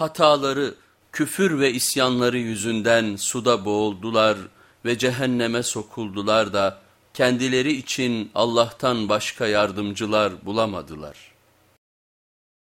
hataları, küfür ve isyanları yüzünden suda boğuldular ve cehenneme sokuldular da kendileri için Allah'tan başka yardımcılar bulamadılar.''